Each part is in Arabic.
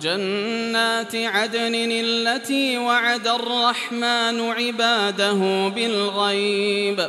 جنات عدن التي وعد الرحمن عباده بالغيب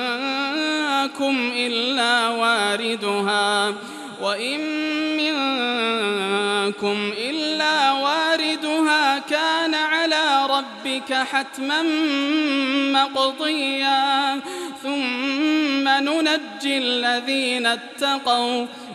منكم إلا واردها وإن منكم إلا واردها كان على ربك حتما مقضيا. ثم ننجي الذين اتقوا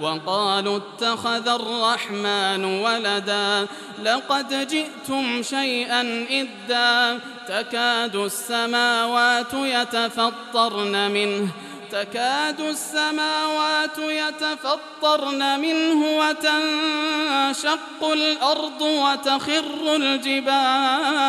وقالوا اتخذ الرحمن ولدا لقد جئتم شيئا إدا تكاد السماوات يتفطرن منه تكاد السماوات يتفطرن منه وتنشق الأرض وتخر الجبال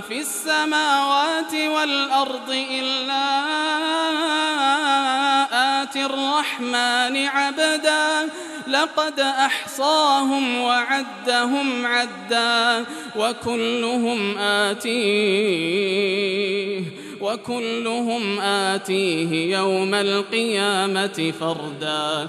في السماوات والأرض إلا آتي الرحمن عبدا. لقد أحصاهم وعدهم عدا وكلهم آتيه وكلهم آتيه يوم القيامة فردا.